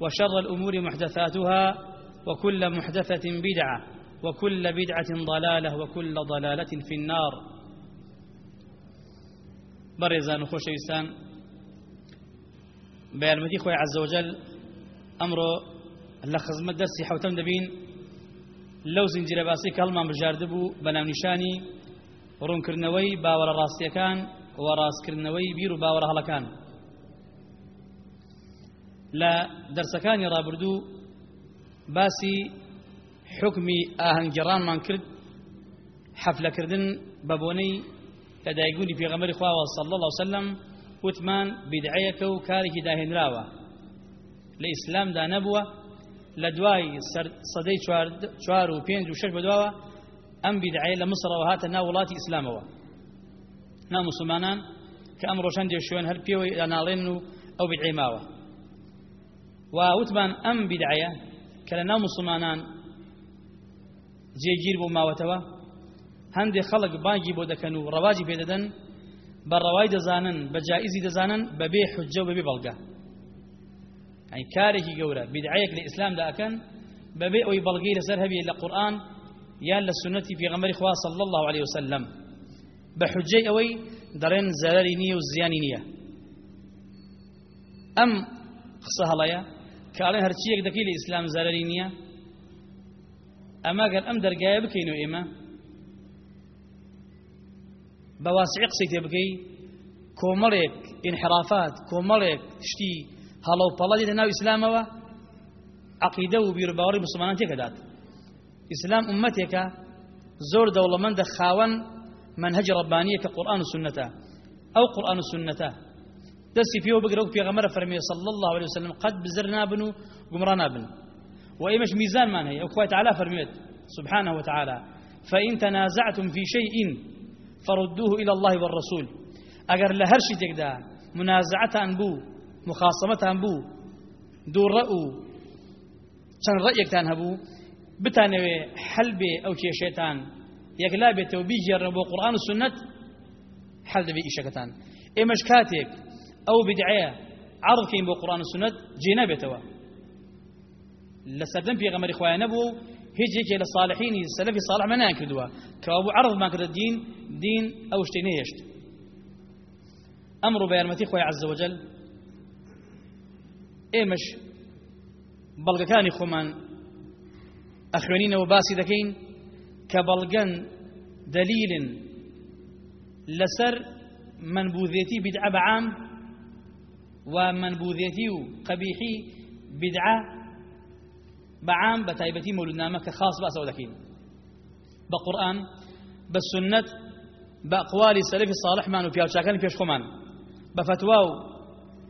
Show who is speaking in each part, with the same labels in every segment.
Speaker 1: وشر الأمور محدثاتها وكل محدثة بدعة وكل بدعة ضلالة وكل ضلالة في النار. برزان خوشويستان بيالمتي خوي عز وجل أمره لخزمة درسي حوتم دبين. لو زنجير باسي كلمة بجاردبو بنام نشاني. ڕوونکردنەوەی باوەڕە ڕاستیەکان و ڕاستکردنەوەی بیر و باوەڕە هەڵەکان لە دەرسەکانی ڕابردوو باسی حکمی ئاهەنگگەڕانمان کرد حەفلەکردن بە بۆنەی لە دایگونی پێغەمەری خواوە صلی الله وسلم وتمان بیدعەیەکە و کارێکی داهێنراوە. لە ئیسلامدا نەبووە لە دوای سەدەی چوار و پێنج و شەش بەدواوە ئەم بیدعەیە لە مسڕەوە هاتە ناو وڵاتی ئیسلامەوە. ناو مسلمانان کە ئەم ڕۆژان دێ شوێن هەر پێوەی ئەناڵێن و ئەو بیدعەی ماوە. و وتمان ئەم بیدعەیە کە لە ناو مسلمانان جێگیر بۆ ماوەتەوە هەندێک خەڵک بانگی بۆ دەکەن و ڕەواجی پێدەدەن بە ڕەوای دەزانن بە جائزی دەزانن بەبێ حجە و بەبێ بەڵگە. ئەی کارێکی گەورە بیدعەیەک لە ئیسلامدا ئەکەن بەبێ ئەوی بەڵگەی لەسەر هەبێ لە قورئان یان لە سنەتی پێغەمبەری خوا صلی الله عليه وسلم. بە حجەی ئەوەی دەڕێن زەرەری نییە و زیانی نییە. ئەم قسە هەڵەیە کاڵێن هەرچیەک دەکەی لە ئیسلام زەرەری نییە؟ ئەمە گەر ئەم دەرگایە بکەین و ئێمە؟ بە واسعی قسەی تێ بکەی؟ کۆمەڵێک ئینحرافات کۆمەڵێک شتی هەڵە و پەڵە لە ناو ئیسلامەوە؟ عقیدە و بیرباوەڕی مسلمانان تێکەدات ئیسلام ئومەتێکە زۆر دەوڵەمەندە خاوەن منهج ڕبانیە کە قورآن و سنەتە ئەو قورآن و سنەتە دەستی پێوە بگرە و پێغەمەرە فەرمێ صلی الله عليه وسلم قد بزر نابن و گمڕا نابن و ئێمەش میزانمان هەیە ئەو خوای تعالی فەرمێت سبحانه وتعالى. فإن تنازعتم في شيء فردوه إلى الله والرسول. أجر لهر شيء تقدا منازعة بو مخاصمة بو دور رأو. چەند ڕەیەکتان هەبوو بتانەوێ حل بێ ئەو کێشێتان یەکلا بێتەوە بیژێڕن بۆ قورآن و سنت حل دەبێ ئیشەکەتان ئێمەش کاتێک ئەو بدعەیە عرضکەین بۆ قورآن و سنت جێ نابێتەوە لە سەردەم پێغەمەری خوایە نەبوو هیچ یەکێ لە صالحینی سەلەفی صالح بوو عرضمان کردە دین دین ئەو شتەی نەهێشت ئەمڕۆ بە یارمەتی خۆی عەزە وەجەل ئێمەش بەڵگەکانی خۆمان ئەخوێنینەوە باسی دەکەین کە بەڵگەن دەلیلن لەسەر منبوذێتی بدعە بەعام و منبوذێتی و قەبیحی بدعە بەعام بە تایبەتی مولودنامە کە خاص باسەوە دەکەین بە قورئان بە سنت بە ئەقوالی سەلەفی صالحمان و پیاوچاکانی پێش خۆمان بە فتوا و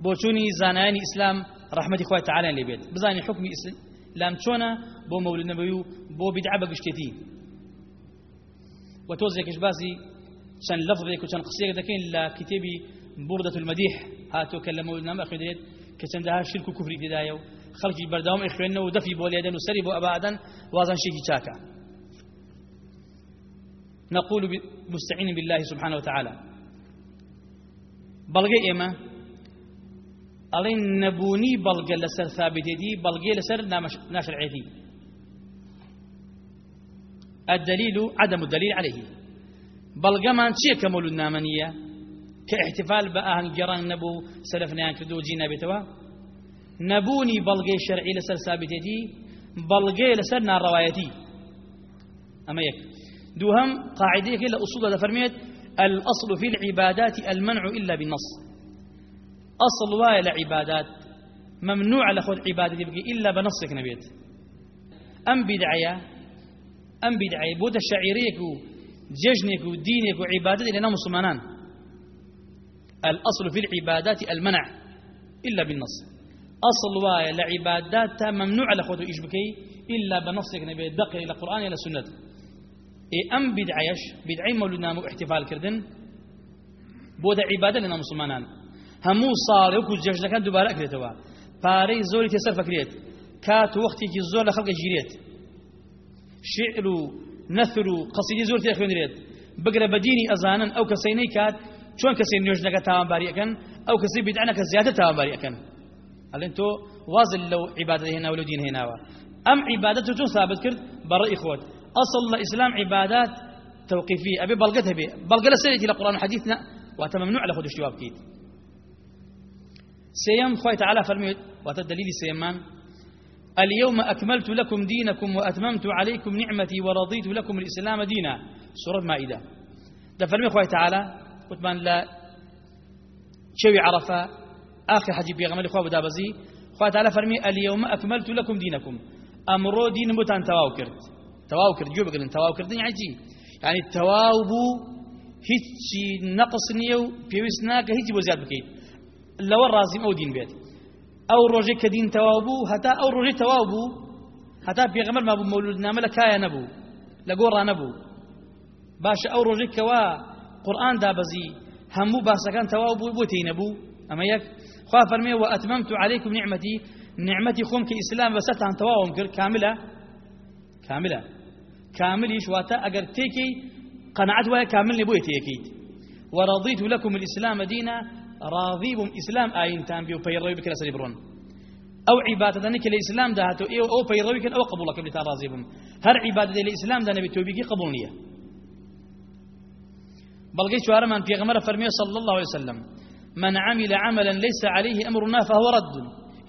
Speaker 1: بۆچوونی زانایانی ئیسلام ڕحمەتی خۆی تعالیان لێ بێت بزانانی حکمی لام چۆنە بۆ مەولود نەبەوی و بۆ بیدعا بە گشتێتی و تۆزێکش باسی چەند لەفظێک و چەند قسێک دەکەین لە کتێبی بوردة المديح. هاتو کە لە مەولود نامە خوێنرێت کە چەندەها شرک و کوفری تێدایە و خەڵکی بەردەوام خوێنەوە و دەفی بۆ لێدەن و سەری بۆ ئەبادەن وازان شێکی چاکە. نقول مستعين بالله سبحانه وتعالى. بەڵگەی ئێمە ئەڵێن نەبوونی بەڵگە لەسەر ثابتێتی بەڵگەی لەسەر ناشرعێتی. الدليل عدم الدليل عليه. بەڵگەمان چییە کە مولود نامەنیە کە احتفال بە ئاهنگگەڕان نەبوو سەرفنیان کردو جی نابێتەوە نەبوونی بەڵگەی شەرعی ثابتێتی بەڵگەی لەسەر ناڕەوایەتی ئەمە یەک دوهم قاعدەیەکی لە ئوسوڵە دەفەرمێت الأصل في العبادات المنع إلا بالنص. أصل واي لعبادات ممنوع لخذ عبادة يبقى إلا بنصك نبيت. أم بدعية أم بدعية بود الشعيريك ججنك ودينك وعبادتك لنا مسلمان الأصل في العبادات المنع إلا بالنص أصل واي لعبادات ممنوع لخذ إيش إلا بنصك نبيت دقي إلى القرآن إلى السنة. إيه أم بدعيش بدعي مولودنا احتفال كردن؟ بود عبادة لنا مسلمان هەموو ساڵ وەکو جەژنەکان دووبارە ئەکرێتەوە پارەی زۆری تێسەر فەکرێت کات و وەختێکی زۆر لە خەڵکە ژیرێت شعر و نەثر و قەسیدی زۆر تێ خوێنرێت بگرە بە دینی ئەزانن ئەو کەسەینەی کات چۆن کەسەی نوێژنەکە تاوانباریەکەن ئەو کەسی بیدعانەکە زیاتر تاوانباریەکەن ئەڵێن تۆ وازل لەو عیبادەت هێناوە لەو دین هێناوە ئەم عیبادەت تۆ چۆن ثابت کرد؟ بەڕێی خۆت ئەسڵ لە ئیسلام عیبادات توقيفية أبي بلغت هبي بلغت لسنتي لقرآن وحديثنا وأتممنوع له خود اشتواب كيد سيم خوي تعالى فرمي وتدليل سيمان اليوم أكملت لكم دينكم وأتممت عليكم نعمتي ورضيت لكم الإسلام دينا سورة مائدة. ده فرمي خوي تعالى وتمان لا. شوي عرفة. آخر حجي بيغمل خواه بدابزي خوي تعالى فرمي اليوم أكملت لكم دينكم. أمرو دين متان تواو كرت. تواو كرت. جو بقلن تواو يعني يعني تەواو بوو هيتشي نقص نيو بيوسناك هيتشي بو بكيت لەوە ڕازیم ئەو دین بێت ئەو ڕۆژێک کە دین تەواو بوو هەتا هەتا پێغەمەر مابوو مەولودنامە لە کایە نەبوو لە گۆڕا نەبوو باشە قورئان دابەزی هەموو باسەکان تەواو بوو بۆ تێی نەبوو ئەمە یەک خوا فەرمێ و ئەتمەمت عەلەیکم نعمەتی نعمەتی خۆم کە ئیسلام بەسەرتان تەواوم کرد کاملە کاملە كامل ئەگەر تێکی قەنەعەت وایە کامل لێ بۆیە تێیەکەیت ورضيت لكم الإسلام دينا. راضي بم إسلام آين تام بيو بيروي بك لسري برون. أو عبادة نك الإسلام ده تو إيه أو بيروي كن أو قبولك بتا راضي بم هر عبادة الإسلام ده نبي توبيكي قبول نية بلغي في غمرة فرمية صلى الله عليه وسلم من عمل عملا ليس عليه أمرنا فهو رد.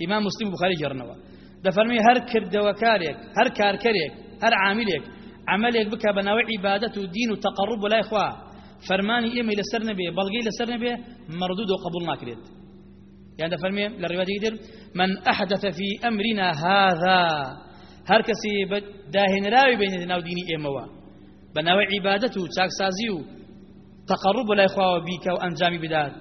Speaker 1: إمام مسلم بخاري جرنوا ده فرمي هر كرد وكاريك هر كاركريك هر عاملك عملك بك بنوع عبادة ودين وتقرب ولا إخوة فرماني إيمي لسر نبي بلغي لسر نبي مردود وقبول ناكريت يعني فرمي للرواية يقدر من أحدث في أمرنا هذا. هر كسي داهن راوي بين ناو ديني إيموا بناوي عبادته تشاك سازيو تقرب لا إخوة بيك وأنجامي بداد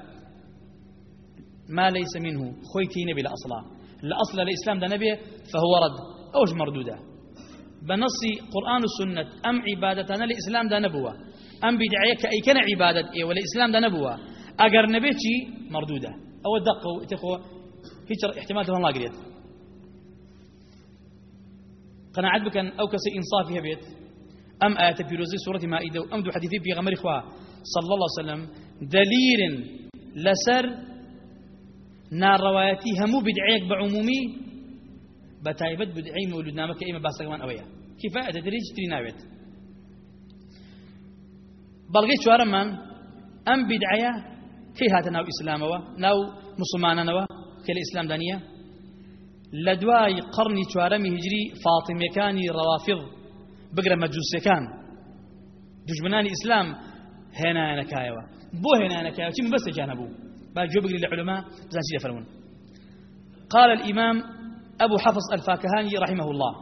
Speaker 1: ما ليس منه. خويتي نبي لأصلا لأصل الإسلام ده نبي فهو رد. أوش مردودة؟ بنص قرآن السنة. أم عبادتنا الإسلام ده نبوة؟ أم بدعية أي كان عبادة؟ إيه ولا إسلام ده نبوة. أجر نبيتي مردودة. أو الدقة تخو هيك احتمال تفهم الله قريت. قناعت بك أو كسي إنصافها بيت أم آيات بيروزي سورة مائدة أم دو حديثي في غمر إخوة. صلى الله عليه وسلم دليل لسر ناڕەوایەتی هەموو بدعەیەک بە عمومی بە تایبەت بدعی مەولودنامەکە ئێمە باسەکەمان ئەوەیە کیفایەتە دەرێ تری ناوێت بەڵگەی چوارەمان ئەم بدعەیە کەی هاتە ناو ئیسلامەوە ناو مسلمانانەوە کە لە ئیسلامدا نییە لە دوای قڕنی چوارەمی هجری فاتیمەکانی ڕەوافیڵ بگرە مەجووسەکان دژمنانی ئیسلام هێنایەنەکایەوە بۆ هێنایەنەکایەوە چی بەستە جانەبوو با جۆ بگری لە علماء زانشی دەفەرمون قال الإمام أبو حفص الفاكهاني رحمه الله.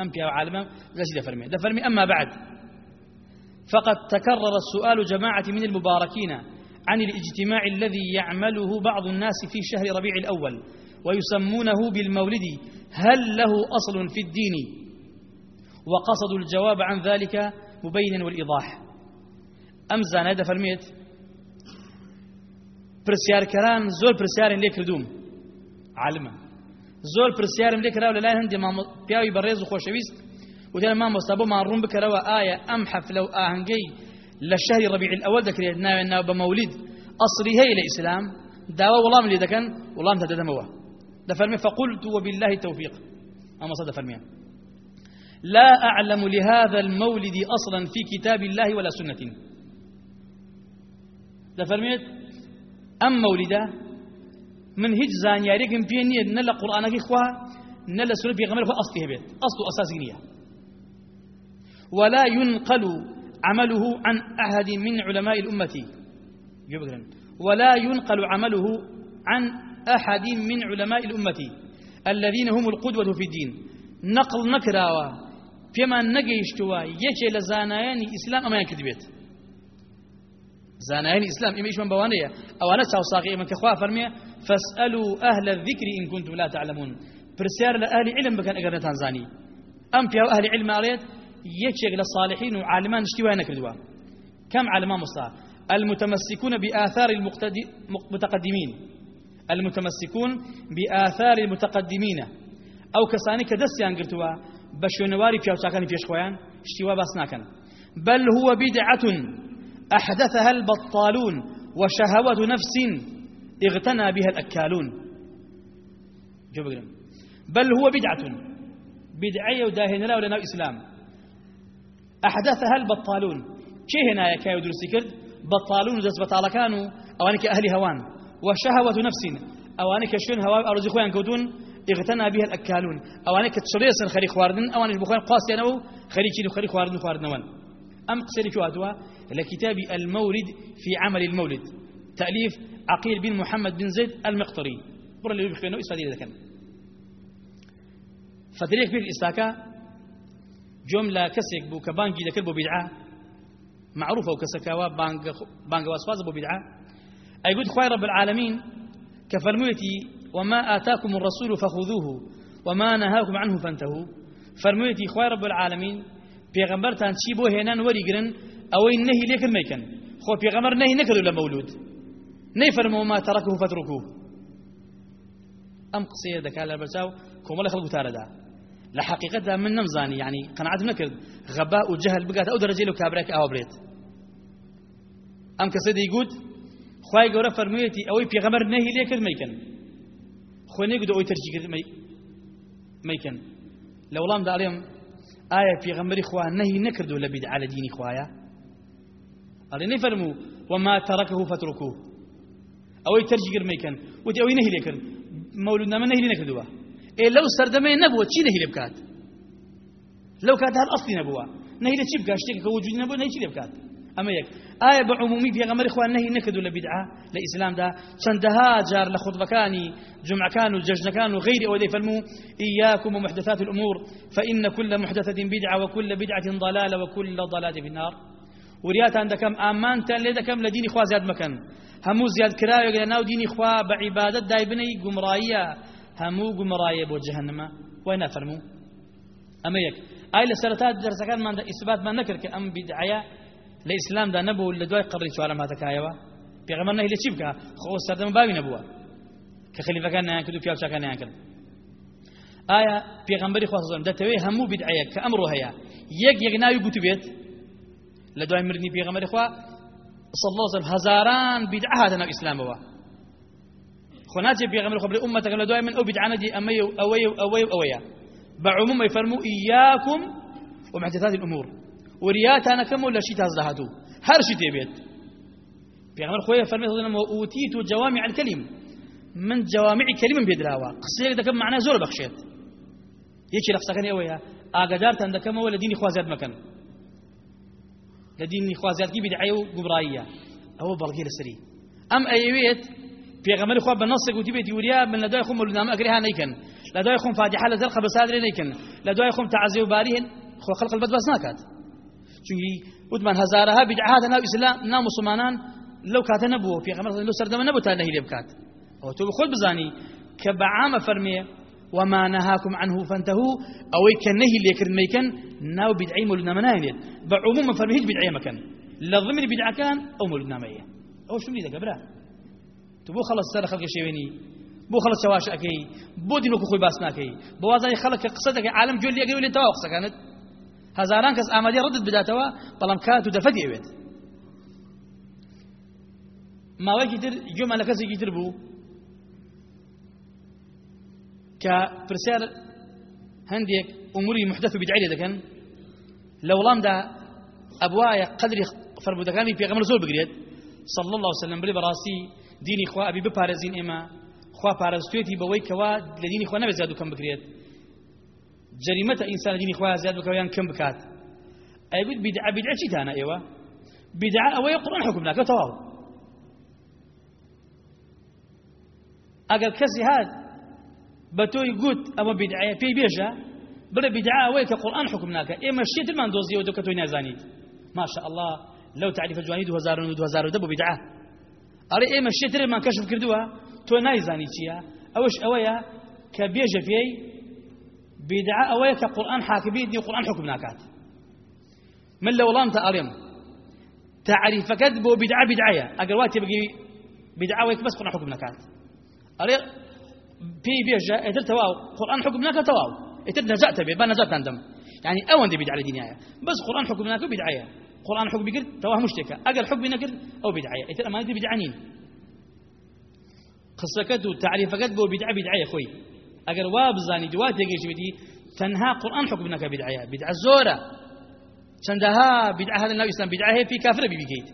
Speaker 1: أم بيا عالما زانشي دفرمي دفرمي أما بعد. فقد تكرر السؤال جماعة من المباركين عن الاجتماع الذي يعمله بعض الناس في شهر ربيع الأول ويسمونه بالمولد هل له أصل في الدين؟ وقصدوا الجواب عن ذلك مبينا والإيضاح. أمزان هذا فرميت پرسیارکەران زۆر پرسیارن لێ کردوم. عالمە. زۆر پرسیارم لێ کراوە لەلای هەندێک پیاوی بەڕێز و خۆشەویست وتیان مامۆستا بۆ ڕوون بکەرەوە ئایا ئەم حەفلە و ئاهەنگەی لە شەهری ڕەبیع الأول دەکرێت؟ ناوێن ناو بە مەولید. ئەسڵی هەیە لە ئیسلام داوا وەڵام لێ دەکەن وەڵام دەدەمەوە. دەفەرمێ فقلت وبالله التوفيق أما صدى فرميان لا أعلم لهذا المولد أصلا في كتاب الله ولا سنة دفرميت ئەم مەولیدا من هیچ زانیارێکم پێ نییە نە لە قورآانەکەی خوا نە لە سورە پێغەمبەر خوا ئەستی هەبێت. ئەست و ئەساسی ولا ينقل عمله عن أحد من علماء الأمة. ولا ينقل عمله عن أحد من علماء الأمة. الذين هم القدوة في الدين. نقل نكراوا. فيما نقيشتوا يكي لزانيان إسلام أما ينكذبت زانایان ئیسلام ئێمە ئیشمان بەوانەیە. ئەوانە چاوساقی ئێمە کە خوا فەرمێ فاسألوا أهل الذكر إن كنتم لا تعلمون. پرسیار ئەهلی علم بکەن ئەگەر نەتانزانی. ئەم پیا ئەهلی علم ئاڵێت یەکێک لە صالحین و عالمان شتی كم علمان مصطفى المتمسكون بآثار المتقدمين المتمسكون بآثار المتقدمين أو كساني كدستيان قرتوا بيوتاكاني فيش خويان شتوا باس ناكن بل هو بدعة أحدثها البطالون وشهوة نفس اغتنى بها الأكالون. بل هو بدعة. بدعية وداهن لا ولا إسلام. أحدثها البطالون. كي هنا يا كايو درسي كرد؟ بطالون دس بطالة كانوا أوانك أهل هوان. وشهوة نفس. أوانك شون هوا أرزي خوان كودون اغتنى بها الأكالون. أوانك تشريسن خريق خواردن أوانك بخوان قاسي أنو خريقين وخريق خواردن خواردن وان أم شو هاتوا لكتاب المولد في عمل المولد. تأليف عقيل بن محمد بن زيد المقطري. برا اللي إسفادي ذا كان. فتريك بيه الإستاكا جملة كسك بو كبانجي ذكر بو بدعة. معروفة وكسكاوا بانج بانج واسواز بو بدعة. أي قلت خوي رب العالمين كفرميتي وما آتاكم الرسول فخذوه وما نهاكم عنه فانتهوا. فرميتي خوي رب العالمين پێغەمبەرتان چی بۆ هێنان وەریگرن ئەوەی نەهی لێکرد مەیکەن. خۆ پێغەمبەر نەهی نەکردو لە مەولود. نەیفەرمەوە ما تەڕەکه فتركوه ئەم قسەیە دەکات لە بەرچاو کۆمەڵی خەڵک وتارەدا لە من نەمزانی یعنی قەنعەتم نەکرد. غەبا و جەهل بگات ئەو دەرەجەی لەو کابراێک ئاوا برێت. ئەم کەسە دەیگوت خی گەورە فەرموویەتی ئەوەی پێغەمەر نەهی لێکرد مەیکەن. خۆ نێگوت ئەوەی تەرجی کرد مەیکەن. لە وەڵامدا ئەڵێم آية في غمر إخوة نهي نكردو لبدع على دين إخوايا؟ قال نفرموا وما تركه فتركوه أو يترجي قرميكن ودي أو نهي لكن مولودنا من نهي لنكردوا إيه لو سردمي نبوة شي نهي لبكات لو كانت هالأصل نبوة. نهي لتشبكات شتك كوجود نبوة نهي لبكات ئەمە یەک ئایا بە عمومی پێغەمەری خوان نەهی نەکردو لە بیدعا لە چەندەها جار لە خطبەکانی جمعەکان و جەژنەکان و غیری ئەوە دەیفەرموو إياكم ومحدثات الأمور. فإن كل محدثة بدعة وكل بدعة ضلالة وكل ضلالة في النار. ورياتان دەکەم ئامانتان لێ دەکەم لە دینی خوا زیاد مەکەن هەموو زیادکراوێک لە ناو دینی خوا بە عیبادەت دایبنەی گومڕاییە هەموو گومڕایە بۆ جەهەنەمە وای نافەرموو ئەمە یەک ئای لە سەرەتا دەرسەکانماندا ئیسباتمان نەکرد کە ئەم بدعەیە لە ئیسلامدا نەبوو لە دوای قڕی چوارەم هاتەکایەوە پێغەمبەر نەهی لە چی بکە خۆ سەردەم باوی نەبووە کە خەلیفەکان نیان کرد و پیاوچاکان نیان کرد ئایا پێغەمبەری خوا سەڵم دەتەوێت هەموو بدعەیە کە ئەمڕۆ هەیە یەک یەک ناوی گوتو بێت لە دوای مردنی پێغەمبەری خوا. صلى الله عليه وسلم هزاران بدعة هذا ناو إسلامه خناتي بيغمر خبر أمتك لا دائما أو بدعة دي أمي أوي أوي أوي بعموم يفرموا إياكم ومحدثات الأمور. ورياتانا كم ولا شيء تازدهاتو هر شيء تبيت. بيغمر خويا فرمي صلى وأوتيت جوامع الكلم من جوامع كلمة بيدراوا قصير دكم معناه زور بخشيت يجي لفظكني أويا ئاگادار تان دەکەمەوە لە دینی خوازیات مەکەن لە دینی خوازیاتگی بدعی و گوبڕاییە ئەوە بەڵگی لەسەری ئەم ئەیەوێت پێغەمەری خوا بە نەسێک وتی بێتی وریا من لە دوای خۆم مەلودنامە ئەگری ها نیکەن لە دوای خۆم فاتحە لە زەرخە بەسادرێ نیکەن لە دوای خۆم تەعزیە و باریهن. خۆ خەڵق بەدبەست ناکات. چونکی وتمان هەزارەها بدعات ناو ئیسلام ناو مسلمانان لو كاتە نەبووە پێغەمبەر لەو سەردەمە نەبوو تا نەهی لێ بکات ئەوە تۆ خۆت بزانی کە بەعامە فەرمێ وما نهاكم عنه فانتهوا. أو كنهي اللي يكرن ميكن ناو بدعي مولدنا مناهلين بعموم فرمي هيج بدعي مكان لا ضمن بدعة كان أو مولدنا مية. أو شو لي برا تبو خلص سر خلق شيويني بو خلص شواش أكي بو دينك خوي بو وازاي خلق قصتك عالم جولي أقول لي توا قصة كانت. هەزاران کەس ئامادەی ڕدت بداتەوە بەڵام کات و دەفەت ئەوێت. ماوەیەکی تر گوێمان لە کەسێکی تر بوو کە پرسیار هەندێک ئوموری محدث و بدعی دەکەن لە وڵامدا ئەبوایە قدری فرمودەکانی پێغەمبەر زۆر بگرێت. صلی الله وسلم بلی بەڕاستی دینی خوا ئەبی بپارێزین ئێمە خوا پارێزتوێتی بەوەی کەوا لە دینی خوا نەبێت زیاد و کەم بکرێت جریمەتە ئینسان دینی خۆیان زیاد بکە یان کەم بکات. ئەیگوت بیدعە بیدعە چیتانە ئێوە؟ بیدعە ئەوەیە قورآن حکم ناکە تەواو. ئەگەر کەسی هات بە تۆی گوت ئەوە بیدعە پێی بێژە بڵێ بیدعە ئەوەیە کە قورآن حکم ناکە. ئێمە شێترمان دۆزیەوە دەکە تۆی نازانیت. ماشا الله لەو تعریفە جوانی 2010 بۆ بیدعە ئەڵێ ئێمە شێترمان کەشف کردووە تۆ نایزانی چییە؟ ئەوەش ئەوەیە کە بێژە پێی بدعة أويا كقرآن حاكمين دي قرآن حكمناكات من لو لام تأريم تعريف كذب بدعة بدعية. أقل وقت بقي بدعة ويك بس قرآن حكمناكات أري بي بيجا اتر تواو قرآن حكمناك تواو اتر نجات بي با نجات عندهم. يعني أول دي بدعة دينية بس قرآن حكمناك بدعية. قرآن حكم بقر تواه مشتكى أقل حكم نقر أو بدعية. اتر أما دي بدعانين قصكت وتعريفكت بو بدعة بدعية خوي. أقل وابزاني دوات يجيش بدي تنها قرآن حكمناك بدعية بدعة زورة چندها بدعة هذا النبي الإسلام بدعة هي في كافر بيجيت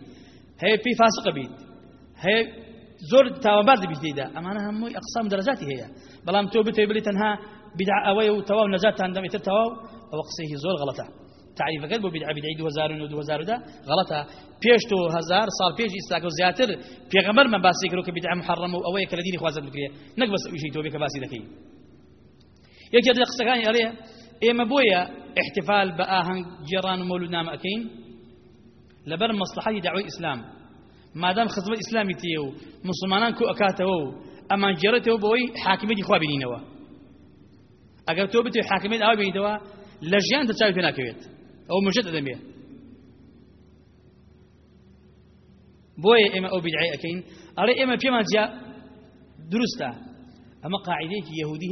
Speaker 1: هي في فاسق بيت هي زور تاوانبار بيتيدا أما أنا هم أقسام درجاتي هي بلام تو بتي بلي تنها بدعة أوي وتواو نجات عندما يتر تواو وقصيه زور قلبه بدعة بدعي دو هزار ودو هزار ده غلطة بيش تو هزار صار بيش إستاك وزياتر في غمر من باسي كروك بدعة محرمة أوي كالدين خوازت بكريه نقبس شيء تو بك باسي ذكي يجي هذا قصة عليه إما بويا؟ احتفال بآهن جيران ومولود نام أكين. لبر مصلحة دعوة إسلام. مادام خزمە ئیسلامی تێ و مسلمانان کو ئەکاتەوە و ئەمان گێڕێتەوە بەوەی حاکمێتی خوا بینینەوە ئەگەر تۆ بتێ حاکمێت ئاوا بینیتەوە لە ژیان دەچاوی پێ ناکەوێت ئەو مژەت دەدەمێ بۆیە ئێمە ئەو بیدعی ئەەکەین ئەڵێ ئێمە پێمان جیا دروستە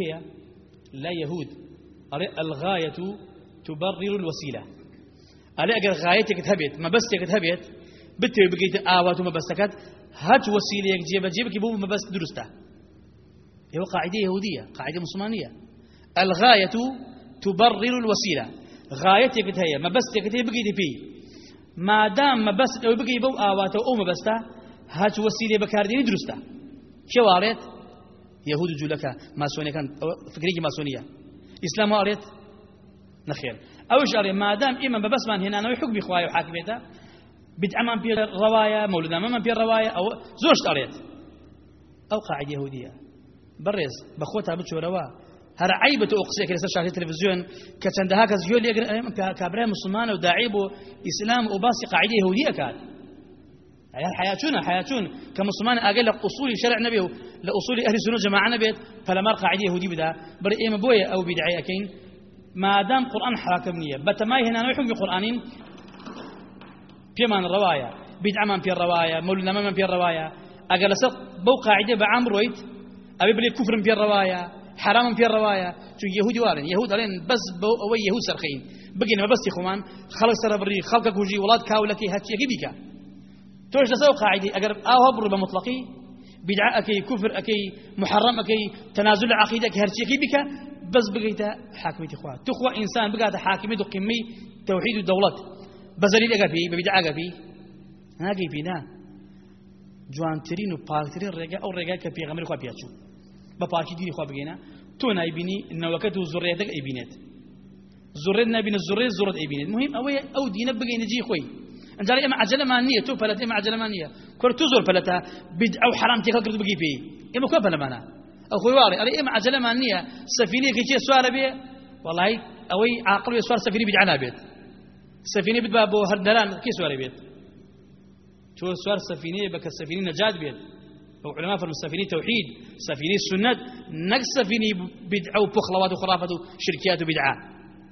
Speaker 1: هەیە لا يهود. الغایەت تبرر الوسيلة. ئەلێ ئەگەر غایەتێکت هەبێت مەبەستێکت هەبێت بتێ بگەیت ئاوات و مەبەستەکەت هەچ وەسیلەیەک جێبەجێ بکە بۆ مەبەست دروستە ئێوە قاعدة يهودية قاعدة مسلمانية. الغاية تبرر الوسيلة. غايتك هي مبستك هي بقيت بي ما دام مبست أو بقي بو آوات أو مبستا هاج وسيلة بكارديني درستا شو يهود جولكا ماسونية كان فكرية ماسونية. إسلام وارد؟ نخير. أوش أري ما دام إما ببس من هنا نوي حكم إخوائي وحاكميته بدعة من بير رواية مولدا من بير رواية أو زوج أريد. أو قاعدة يهودية. برز بخوتها بتشوروا هر عيبة أقصيك لسه شاشة التلفزيون كتندها كزيول يقرأ كابراه مسلمان وداعيب إسلام وباسي قاعدة يهودية كاد عيال حياتنا حياتون. كمسلمان لك أصول شرع نبي لأصول أهل السنة جماعة نبيت فلما قاعدة يهودي بدا. بر إيما بويا أو بدعية كين ما دام قرآن حاكمنية بتماي هنا نحكم بقرآن بيمان الرواية. بدعة من في الرواية. مولنا من في الرواية. أقل سق بو قاعدة بعام رويت أبي بلي كفر في الرواية. حرام في الرواية. شو يهودي وارن يهود علين بس بو أو يهود سرخين. بقينا بس يخوان خلق سر بري خلق كوجي ولاد كاولكي هاتي يجيبك توش لسو قاعدة. أقرب آه هبر بمطلقي بدعة أكي كفر أكي محرم أكي تنازل عقيدة هرتي يجيبك بس بقيت حاكمية إخوان. تخوى إنسان بقيت حاكمية قمي توحيد الدولة. بزريل أقفي ببدعة أقفي هاقي فينا جوانترين وباكترين رجاء أو رجاء كفي غمر خوا بياتشو. بپاکی دینی خوا بگینا تو نایبینی نوکت و زوریت دک ایبینت زورت نبین زوریت زورت ایبینت مهم اوه أو دینه بگین جی خوی انت إما عجلة مانیه تو فلت إما عجلة مانیه كل تزور فلتا بد أو حرام تيك قد بقي فيه إما كو فلا مانا. أو خوي واري أري إما عجلة مانية سفينه كي سؤال بي. والله أوي عاقل يسوار سفينه بدعنا بيت. سفينه بد بابو هردلان كي سؤال بيت. تو سوار سفينه بك السفينه نجات بيت. أو علماء في السفينه توحيد سفينه السنة نك سفينه بدعه وبخلوات وخرافات وشركيات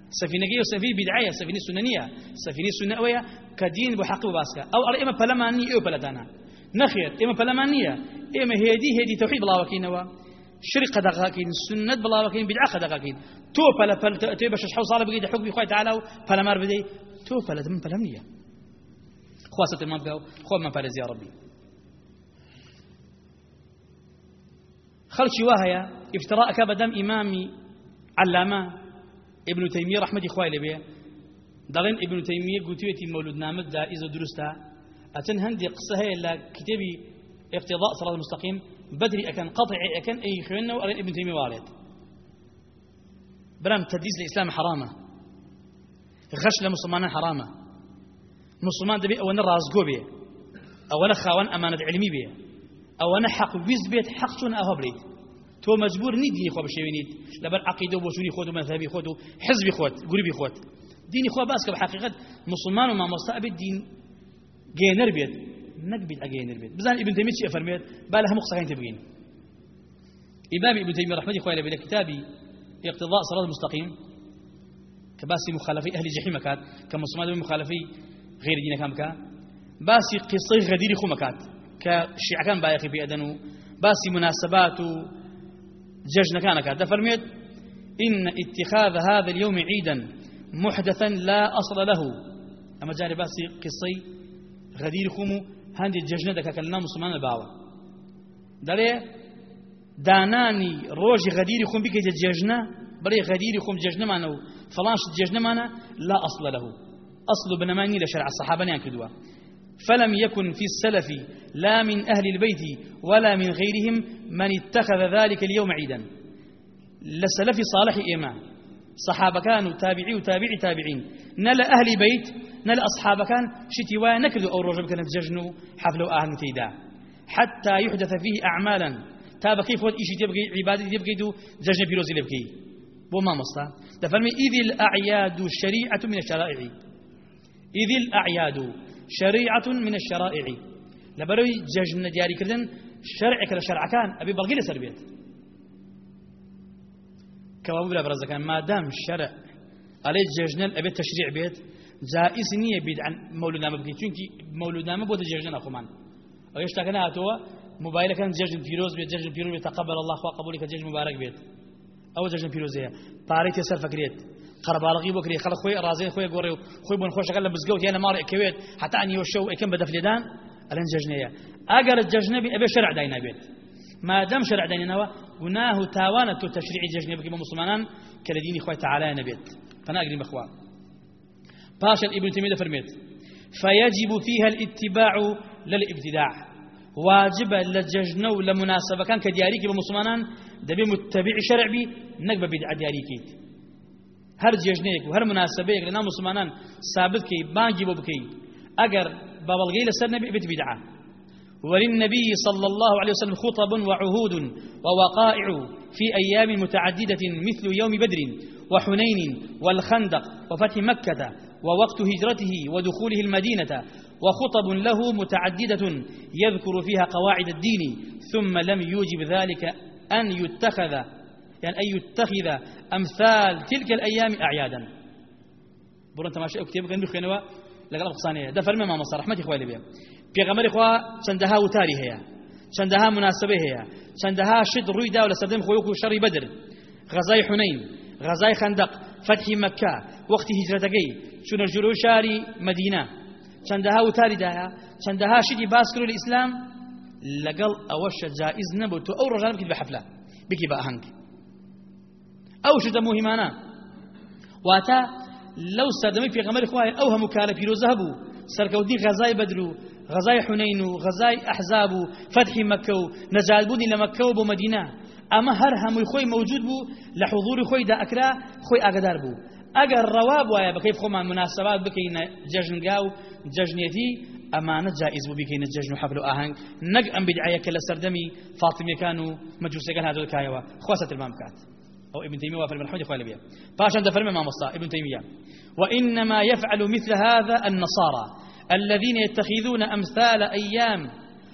Speaker 1: وبدعه سفينة جي وسفينه بدعية سفينة سننية سفينة سنوية كدين بحق وباسكا أو إما بلماني أو بلدانا نخير إما بلمانية إما هدي هدي توحيد الله وكينوا شرك دقاقين سنة بلا وكين بدعة دقاقين تو فلا فلا تو بشش حو صار بقيد حكم خوي تعالى فلا مار بدي. تو فلا من فلا منية خواسة ما بقوا خو ما فلا يا ربي. خلشي واهيا افتراء كبدم إمامي علامة. ابن تيمية رحمة إخوائي لبيه دلين ابن تيمية قلتويتي مولود نامد دا إذا درستا أتن هندي قصة هي كتابي اقتضاء صراط المستقيم. بدري أكن قطعي أكن أي خيونا وأرين ابن تيمية والد برام تدليس الإسلام حرامة. غش لمسلمان حرامة. مسلمان دبي أو رازقو بيه أو خاوان أمانة علمي بيه أو حق ويز بيت حق شون أهو بريد تو مجبور نيد ديني خو بشوينيد لبر عقيدة وبوشوني خود ومذهبي خود حزبي خود قريبي خود ديني خو باسك بحقيقة مسلمان وما مستقبل دين جينر بيت نقبل أجين البيت بزان ابن تيمية شيء فرميت بالها مقصة كين تبغين إمام ابن تيمية رحمه الله عليه كتابي اقتضاء صراط المستقيم كباسي مخالفي أهل جحيم كات كمصمد مخالفي غير دين كام كا باسي قصة غدير خو مكات كشيع كان بايخي في أدنو باسي مناسبات كات فرميت إن اتخاذ هذا اليوم عيدا محدثا لا أصل له. أما جاري باسي قصي غدير خومو هەندێک جەژنە دەکە کە لەناو مسلمانە باوە دەڵێ دانانی ڕۆژی غەدیری خۆم بکەیتە جێژنە بڵێ غەدیری خۆم جێژنەمانە و فڵانش جێژنەمانە لا أصل له. أصل بنماني لشرع الصحابة كدوا. فلم يكن في السلف لا من أهل البيت ولا من غيرهم من اتخذ ذلك اليوم عيدا. لسلف صالح إيمان. صحابة كانوا تابعي وتابعي تابعين. نلا أهل بيت نلا أصحاب كان شتي نكردوا أو رجل كانت ججنوا حفلوا أهل تيدا. حتى يحدث فيه أعمالا. تابع كيف ود إيش تبقي عبادة تبقي دو ججن بيروزي لبكي بو ما مصتا دفرمي إذ الأعياد شريعة من الشرائع. إذ الأعياد. شريعة من الشرائع. لبروي ججن دياري كردن شرع كلا شرع كان أبي بلغي لسر بيت. كوابو بلا برزكان ما دام شرع. عليه ججن أبي تشريع بيت. جائز نییە بیت عن مولودنامە بکەیت چونکی مولودنامە بۆ دەجێژنە نەخۆمان ئەو هێشتاکە نهاتەوە موبایلەکان جەژن پیرۆز بێت جەژن پیرۆز بێت تقبل الله خوا قبولی کە جێژ مبارک بێت ئەوە جەژن پیرۆزەیە پارەی تێ سەر فەکرێت قەرباڵغی بۆ کرێ خەڵک خۆی ڕازێ خۆی گۆڕێ و خۆی بۆن خۆشەکە لە یانە ماڵی ئەکەوێت حتا ئەنیوە شەو ئەکەم بە دەفلێدان ئەلەن جەژنەیە ئەگەر جەژنەبی ئەبێ شەرع دای نابێت ما دام شرع ديننا گناه تاوانة تشريع جژنه بكي مسلمان كالدين خوي تعالى نبيت فناقري بخوان باشا ابن تيمية فرميت فيجب فيها الاتباع للابتداع. واجب لججنو لمناسبة. كان كدياريك بمسلمان دبي متبع شرع بي نقب بدع هر ججنيك وهر مناسبيك لنا مسلمان ثابت كي بانجي بكي اگر بابلغي لسر نبي بيت بدعه وللنبي صلى الله عليه وسلم خطب وعهود ووقائع في أيام متعددة مثل يوم بدر وحنين والخندق وفتح مكة ووقت هجرته ودخوله المدينة وخطب له متعددة يذكر فيها قواعد الدين ثم لم يوجب ذلك أن يتخذ يعني أن يتخذ أمثال تلك الأيام أعيادا. برون تماشي أكتب كان بخينوا لقلب قصانية. ده فرمي ما مصر. رحمتي إخوة لبيا بيغمر إخوة چندها وتاري هي چندها مناسبة هي چندها شد روي دا ولا سدم خويوكو شر بدر. غزاي حنين. غزاي خندق. فتح مكة. وقت هجرتكي شنو جلو شاري مدينة. چندها وتاري داها چندها شدي باسكرو الإسلام. لقل أوش جائز نبو تو أو أو شد مهمانا. واتا لو سردمي في غمر إخوائي أو هم كالا بيرو ذهبوا سركودي غزاي بدرو غزاي حنين غزاي أحزاب فتح مكة نزال بودي لمكة ومدينة أما هر هم خوي موجود بو لحضور خوي دا أكرا خوي أقدار بو. ئەگەر ڕەواب وایە بەکەی خۆمان مناسبات بکەینە جەژنگا و جەژنێتی ئەمانە جائز بوو بکەینە جەژن و حەفل و ئاهەنگ نەک ئەم بدعەیە کە لە سەردەمی فاتمیەکان و مەجوسەکان تلمان بکات. أو ابن تيمية وفر من حمد إخواني بيه باشا ده فرمي ما مصطى ابن تيمية. وإنما يفعل مثل هذا النصارى الذين يتخذون أمثال أيام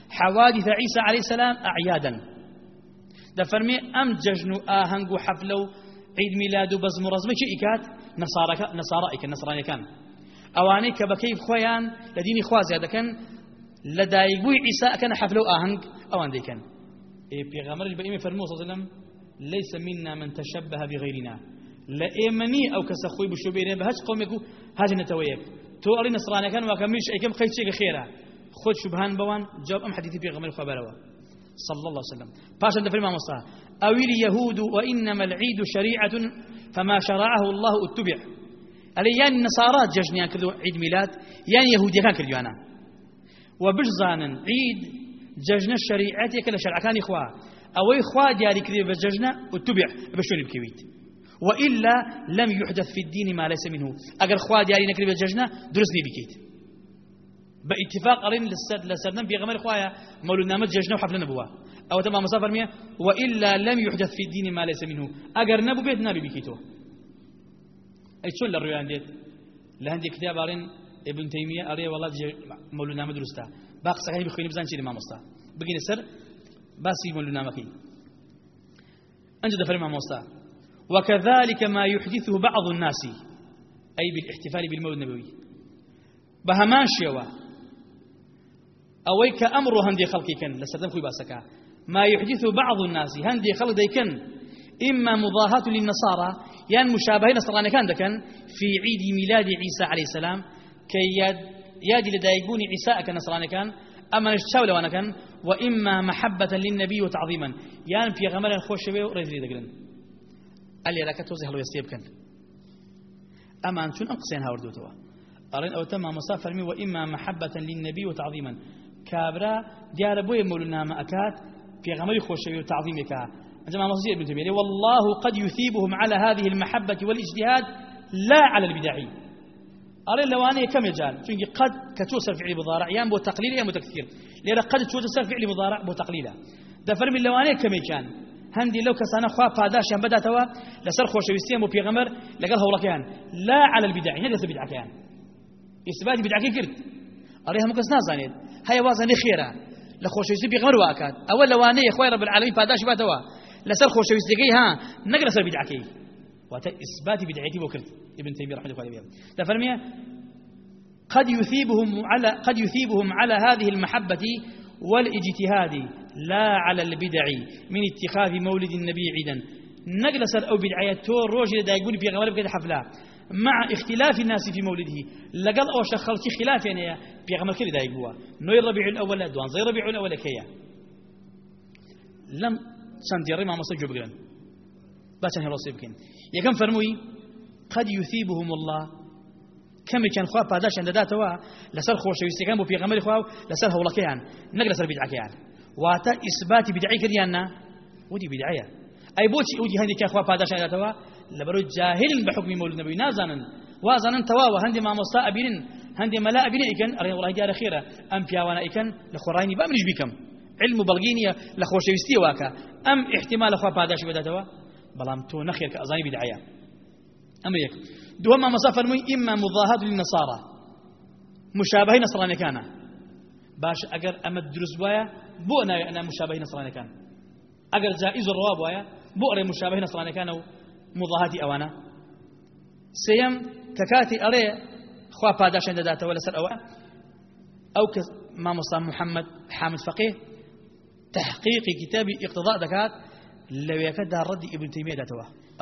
Speaker 1: حوادث عيسى عليه السلام أعيادا. دفرمي أم ججن آهنگ حفلو عيد ميلاد بزم رزمي شي إكات نصارى نصارى إك النصراني كان. أواني كبكيف خويان لديني خوازي هذا كان لدايقوي عيسى كان حفلو آهنگ أوان دي كان. إيه بيغمر البئيمي فرمو صلى الله عليه وسلم ليس منا من تشبه بغيرنا. لا إيماني أو كسخوي بشوبيرين بهج قومك هاج نتويك تو أري نصراني كان وكميش أي كم خير شيء خيره خود شبهان بوان جواب أم حديثي في غمر خبروا صلى الله عليه وسلم. باش عند فرمان مصطفى. أو اليهود وإنما العيد شريعة فما شرعه الله اتبع. علي يعني النصارى ججنيان كردو عيد ميلاد يعني يهودي كان كردو أنا وبجزانا عيد ججنا الشريعة يكلا شرع كان إخوة. أو إخوة دياري كذي بججنا اتبع بشوني بكويت. وإلا لم يحدث في الدين ما ليس منه. أجر خوا دياري نكري بججنا درسني بكيت. باتفاق أرين لسد لسدنا بيغمر خوايا مولنا مت ججنا وحفل نبوة أو تمام مسافر مية. وإلا لم يحدث في الدين ما ليس منه. أجر نبو بيت نبي بكيتو. أي شو للرؤيا عندك؟ لهندي كتاب أرين ابن تيمية أري والله مولنا مدرستا باقي صحيح بخوين بزان شيء ما مستا بقين السر باسي مولنا مكي أنجد فرما مستا وكذلك ما يحدثه بعض الناس. أي بالاحتفال بالمولد النبوي. بهمان شيوا. أويك أمر هندي خلقي كان لسردم خوي باسكا ما يحدثه بعض الناس. هندي خلق دي كان إما مضاهاة للنصارى. يعني مشابهين نصراني كان دكن في عيد ميلاد عيسى عليه السلام. كي يادي لدايقون عيسى كنصراني كان. أما نشتاو لوانا كان وإما محبة للنبي وتعظيما. يعني في غمال خوش شبه ورزي دقلن. ئەلێرەکە تۆزی هەڵوێستێ بکەن ئەمان چون ئەم قسەیان هاوردوتەوە ئەڵێن ئەو تەما مەسا فەرمی وئیما محبەتە للنبي وتعظیما کابرا دیارە بۆیە مولنامە ئەکات پێغەمەری خۆشەوی و تعظیمێکە عندما مصير ابن تيمية. والله قد يثيبهم على هذه المحبة والإجتهاد لا على البدعي. أرى لو أنا كم يجال چونك قد كتوسر فعل بضارع يام بو تقليل يام بو تكثير. لأن قد توسر فعل بضارع بو تقليلا. دفر من لو أنا كم يجان هەندی لەو کەسانە خوا پاداشیان بداتەوە لەسەر خۆشەویستیان و پێغەمەر لەگەڵ هەوڵەکەیان لا على البدع هەر لەسەر بدعەکەیان ئیسباتی بدعەکەی کرد ئەڵێ هەموو کەس نازانێت هەیە وازانێ خێرە لە خۆشەویستی پێغەمەر واکات ئەوە لەوانەیە خوای رب العالمین پاداشی باتەوە لەسەر خۆشەویستەکەی ها نەک لەسەر بدعەکەی واتە ئیسباتی بدعەتی بۆ کرد ابن تيمية رحمه الله عليه. دفرمي قد يثيبهم على قد يثيبهم على هذه المحبة والإجتهاد لا على البدع من اتخاذ مولد النبي عيدا. نجلس أو بدعية تور روجي دا يقول في غوالب كده حفلة مع اختلاف الناس في مولده. لقل أو شخل كي خلاف يعني في غمال كده دا يقولوا نوي ربيع الأول دوان زي ربيع الأول كيا. لم سنتي رمى مصر جبران باتن هلو سيبكين يكم فرموي؟ قد يثيبهم الله. كم كان خواب باداش عند داتوا لسر خوش ويستقام بو بيغمر خواب لسر هولكيان نقل سر بدعكيان واتا إثبات بدعي كريانا ودي بدعيه أي بوتي ودي هندي كان باداش عند داتوا لبرو جاهل بحكم مولد النبي نازانا وازانا تواوا هندي ما مصا ابين هندي ملا ابين إكن اري والله جار خيرة. أم بياوانا إكن لخرايني بامنج بكم علم بلغينيا لخوش ويستي واكا أم احتمال خواب باداش بداتوا بلام تو نخير كأزاني بدعيه اما يك دوما مسافر مي إما مضاهد للنصارى. مشابه نصراني كان. باش أجر أما الدرس وايا بو أنا مشابه نصراني كان. أجر جائز الرواب وايا بو أري مشابه نصراني كان مضاهاتي أوانا. سيم ككاتي أري خوا باداش عند داتا ولا سر أو أو ما مصام محمد حامد فقيه تحقيق كتاب اقتضاء دكات لو يكاد رد ابن تيمية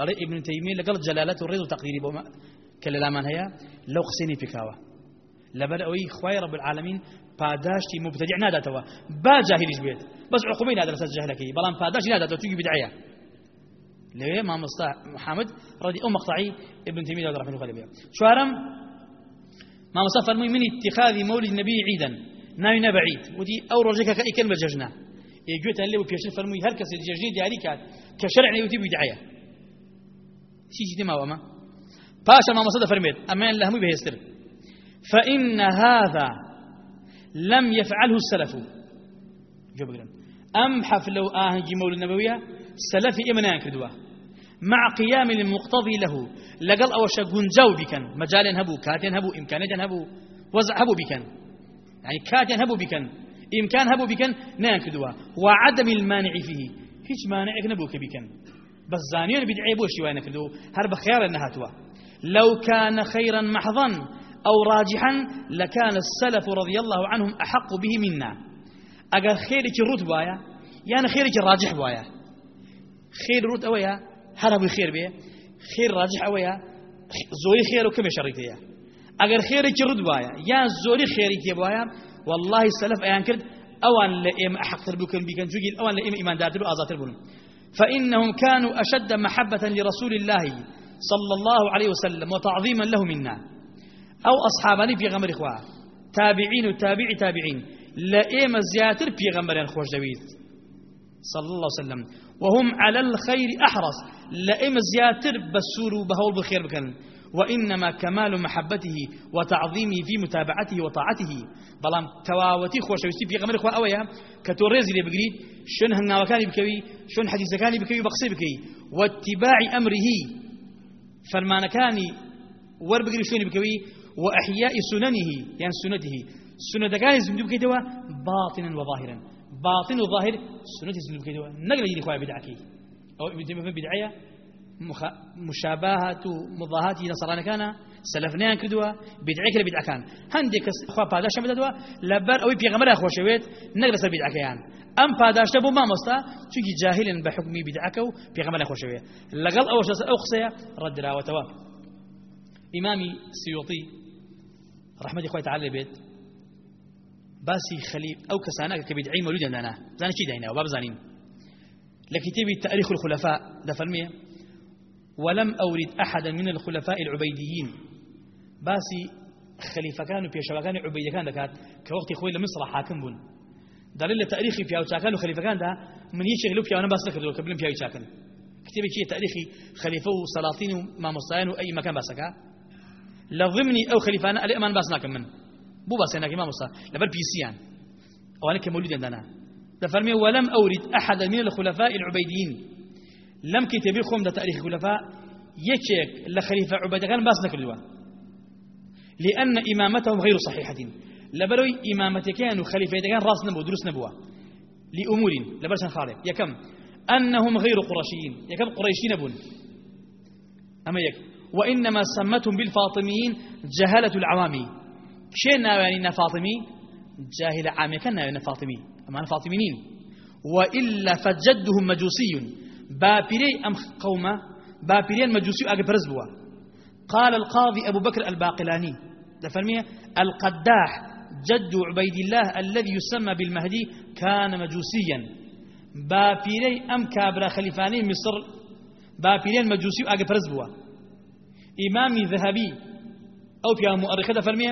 Speaker 1: أري ابن تيمية لقل جلالته الرضا وتقديري بوما. كلا من هي لو خسيني فكاوة لبدا أوي خواي رب العالمين باداشتي مبتدع نادتوا با جاهليش بيت بس عقوبين هذا لسات جهلكي بلان باداش نادتوا تيجي بدعية ليه ما مصطع محمد رضي أم مقطعي ابن تيمية رحمه الله شوارم ما مصطفى المهم من اتخاذ مولد النبي عيدا ناوي نبعيد ودي أو رجيك كأي كلمة ججنا يجوت اللي وبيشن فرمي هركس الججني دي عليك كشرع يوتي بدعية وما باشا ما مصدر فرميت أما الله مو بهستر فإن هذا لم يفعله السلف. جواب أم حفلو آهنجي مولى النبوية؟ سلف إمنا كدوا مع قيام المقتضي له. لقل أوش قنجاو بكن. مجال هبو كاتين هبو إمكانيات هبو وزع هبو بكن. يعني كاتن هبو بكن. إمكان هبو بكن ناكدوا وعدم المانع فيه. هيش مانع نبوك بكن. بس زانيون بدعي بوشي وين كدو؟ هرب خيار النهاتوا لو كان خيرا محضا أو راجحا لكان السلف رضي الله عنهم أحق به منا. أجر خيرك الرتب وايا يعني خيرك الراجح وايا خير رت أويا هرب خير بيه. خير راجح أويا زوري خير وكم شريتيا أجر خيرك الرتب وايا يعني زوري خيرك وايا والله السلف أيان كرد أوان لإم أحق تربوكن بيكن جوجي أوان لإم إيمان داتلو آزات تربون فإنهم كانوا أشد محبة لرسول الله صلى الله عليه وسلم وتعظيما له منا. أو أصحابني في غمر إخوة تابعين وتابع تابعين لإيم زياتر في غمر خوش دويت صلى الله عليه وسلم. وهم على الخير أحرص لإيم زياتر بسور بهول بخير بكن. وإنما كمال محبته وتعظيمه في متابعته وطاعته. بلام تواوتي خوشويستي في غمر إخوة أويا كتوريزي لي بقريد شون هنغاوكاني بكوي شون حديثكاني بكوي بقصي بكوي. واتباع أمره فرمانكاني وربقري شوني بكوي وأحياء سننه يعني سنته. سنة كان زمدو بكيتوا باطنا وظاهرا. باطن وظاهر سنة زمدو بكيتوا نقل يجري خواه بدعكي. أو بدعية مشابهة مضاهات نصران كان سلفنيان كردوا بدعي كلا بدعة كان. هنديك خوا پاداش بددوا لبر أو بيغمر أخو شويت نقل سر بدعة كيان أم پاداش تبو ما مستا چونكي جاهلا بحكمي بدعة و بيغمر أخو شويت لقل أوش أو خصية رد راوتوا إمامي سيوطي رحمة الله تعالى بيت باسي خليل أو كسانك كبدعي مولود عندنا زاني شي داينا وباب زانين لكتابي تاريخ الخلفاء دفرميه ولم أورد أحدا من الخلفاء العبيديين. باسي خليفة كانوا بيشوا كانوا عبيد كان دكات. كوقت خوي لمصر حاكم بون. دليل تاريخي في أوتاكان وخليفة كان ده من يشغلوا في أنا بس نكدوا قبل في أوتاكن كتبي شيء تاريخي خليفة وسلاطين وما مصاين وأي مكان باسكا لضمني أو خليفة أنا الأمان ناكم من. بو باس أنا كمان مصا لبل بيسيان وأنا كمولود عندنا. دفرمي ولم أورد أحدا من الخلفاء العبيديين. لم كتابي خوم ده تاريخ الخلفاء يشيك لخليفة عبيدة كان باس نكردوا لأن إمامتهم غير صحيحة. لبروي كانوا خليفة كان راس نبو دروس نبوة. لأمور لبرسن خالق يكم أنهم غير قرشيين يكم قريشين بون أما يك وإنما سمتهم بالفاطميين جهلة العوامي شين ناوانين فاطمي؟ جاهل عامي كان ناوانين فاطمي. أما فاطميين. وإلا فجدهم مجوسي. باپیرەی أم قومە باپیرێن مەجووسی ئاگە پرز بووە. قال القاضي أبو بكر الباقلاني. دفرمية القداح جد عبيد الله الذي يسمى بالمهدي كان مجوسيا. باپیرەی أم كابرا خليفاني مصر مەجووسی ئاگە پرز بووە. ئیمامی ذهبی ئەو پیا مؤرخە دەفەرمێ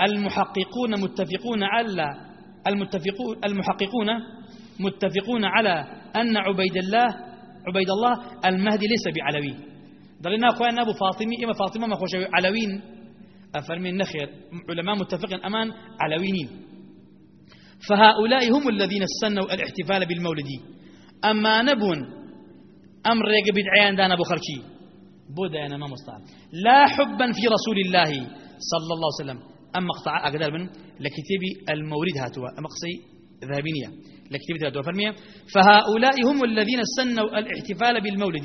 Speaker 1: المحققون متفقون على المتفقون المحققون متفقون على أن عبيد الله عبيد الله المهدي ليس بعلوي. ضلنا أخوان أبو فاطمي إما فاطمة ما خوش علوين أفرمين نخير علماء متفقين أمان علوينين فهؤلاء هم الذين استنوا الاحتفال بالمولد. أما نبون أمر يقبض عيان دانا أبو خرشي بودا أنا ما مستعب لا حبا في رسول الله صلى الله عليه وسلم. أما اقطع أقدر من لكتابي المورد هاتوا. أما قصي ذهبينية. لكتبتها دو فرمية. فهؤلاء هم الذين سنوا الاحتفال بالمولد.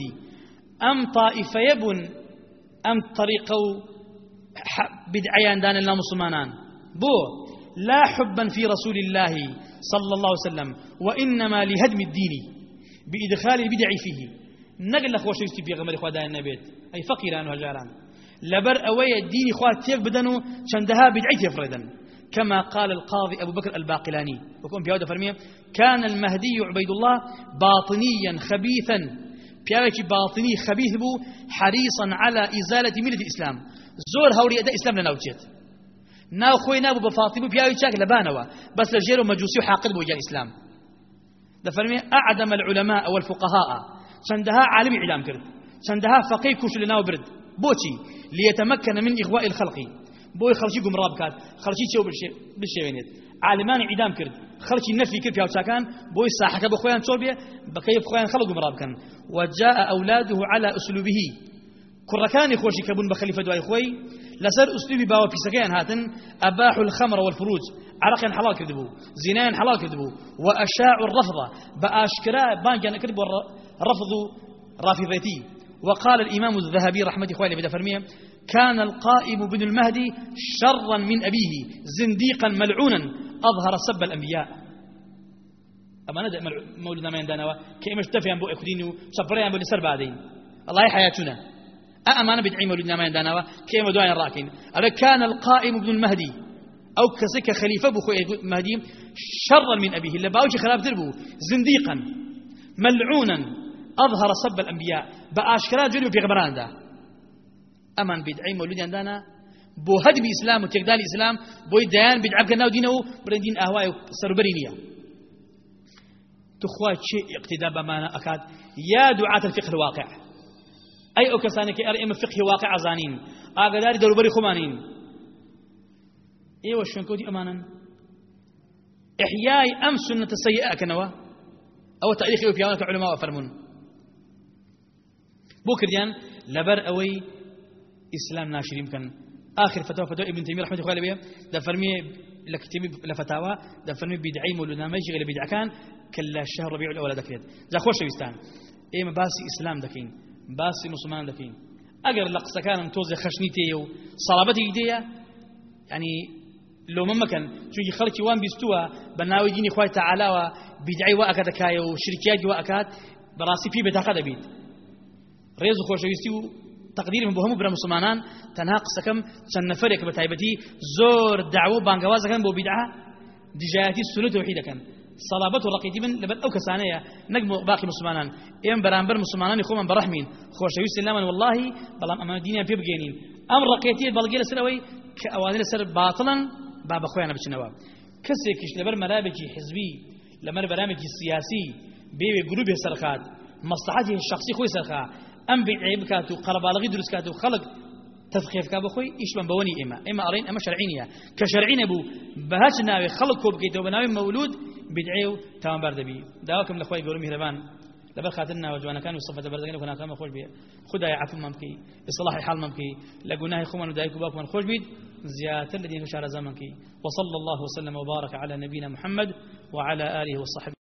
Speaker 1: أم طائفة يبن أم طريقوا بدعيان دان الله مسلمانان. بو لا حبا في رسول الله صلى الله عليه وسلم وإنما لهدم الدين بإدخال البدع فيه. نقل وشيستي في غمر إخوة دان النبيت. أي فقيران وهجاران لبر أوي الدين إخوة تيك بدنو شندها بدعي تفردا كما قال القاضي أبو بكر الباقلاني. وكون في هذا فرمية؟ كان المهدي عبيد الله باطنيا خبيثا. بياوكي باطني خبيث بو حريصا على إزالة ملة الإسلام. زور هوري أداء إسلام لنا وجهت ناو خوي نابو بفاطمه بياوي شاك لبانوا. بس لجيرو مجوسي بو جاء الإسلام ده فرمي أعدم العلماء والفقهاء. شندها عالم إعلام كرد. شندها فقيه كوش لنا وبرد بوشي ليتمكن من إغواء الخلق. بوي خلشي قم رابكات خلشي شو بالشيوينيت. عالمان عدام كرد. خلشي نفي كرد بياوتاكان بوي ساحك بخويان توبيا بكيف خويان خلق قم رابكن وجاء أولاده على أسلوبه. كركاني خوشي كبون بخليفة دواي خوي لسر أسلوبي باوا بيسكين هاتن أباحوا الخمر والفروج. عرقا حلال كذبوا زنان حلال كذبوا وأشاعوا الرفض بأشكرا بانجان كذبوا رفض رافضتي. وقال الإمام الذهبي رحمة إخواني بدأ فرمية كان القائم بن المهدي شرا من أبيه زنديقا ملعونا أظهر سب الأنبياء. أما ندى مولدنا ما يندانا كيما اشتفيان بو إخديني وشبريان بو لسر بعدين. الله حياتنا. أما بدعي مولدنا ما يندانا كيما دوان الراكين ألا كان القائم بن المهدي أو كسك خليفة بو خوي المهدي شرا من أبيه. اللي باوش خلاف دربو زنديقا ملعونا أظهر سب الأنبياء. بأشكرا جلو في غبران أمان بدعي مولودي عندنا. بو هدم إسلام وتقدال إسلام بو ديان بدعا كناو دينه برندين أهواي سربرينيا تخوات شيء اقتداء بمانا أكاد. يا دعاة الفقه الواقع. أي أكسانك أرئم فقه واقع زانين آقداري دروبري خمانين. إيوه الشنكودي أمانا إحياء أم سنة السيئة كنوا. أو تاريخ في علماء بو كرديان لبر أوي إسلام ناشرين كان آخر فتوى فتوى ابن تيمية رحمة الله عليه. ده فرمي لكتبي لفتاوى فرمي بدعي مولنا ما غير بدع كان كلا الشهر ربيع الأول ذكرت ذا خوش ويستان. اي ما باسي إسلام دكين باسي مسلمان دكين. اگر لقص كان توزي خشنيتي صلابتي إيديا. يعني لو ما مكان شو خلقي وان بيستوى بناوي ديني خوي تعالى بدعي واكد كايو شركيات وأكاد براسي في بتاخذ بيت. ڕێز و خۆشەویستی و برە مسلمانان تەنها قسەکەم چەند نەفرێک بە تایبەتی زۆر داوە بانگەوازەکەن بۆ بیدعا دژایەتی سنت و وحیدەکەن صلابەت و ڕقیتی من لەبەر ئەو کەسانەیە نەک باقی مسلمانان. ئێم بەرامبەر مسلمانانی خۆمان بەڕەحمین خۆشەویستی لەمان واللهی بەڵام ئەمە دینیان پێ بگەێنین ئەم ڕقێتیت بەڵگێ لەسەرەوەی کە ئەوانە لەسەر باتڵن با بەخۆیانە بچنەوە کەسێکیش لەبەر مەرابێکی حزبی لەمەر بەرامێکی سیاسی بێوێ گروپێ سەرخات مەصلحەتی شخصی خۆی سەرخا ئەم بیعی بکات و قەرەباڵغی دروست کات و خەڵک بخوي إيش من بوني إما إما أرين أما شرعينية كشرعين أبو بهاش ناوي خلق كوب كيتو بناوي مولود بدعيو تمام برد بي. داوكم لأخوي قولوا مهربان. لبر خاتنا وجوانا كانوا صفة بردقين وكنا كما خوش بي. خدا يعفو ممكي إصلاح حال ممكي لقناه خوما ودايك وباك من خوش بيد زيادة الذين شار زمنكي وصلى الله وسلم وبارك على نبينا محمد وعلى آله وصحبه.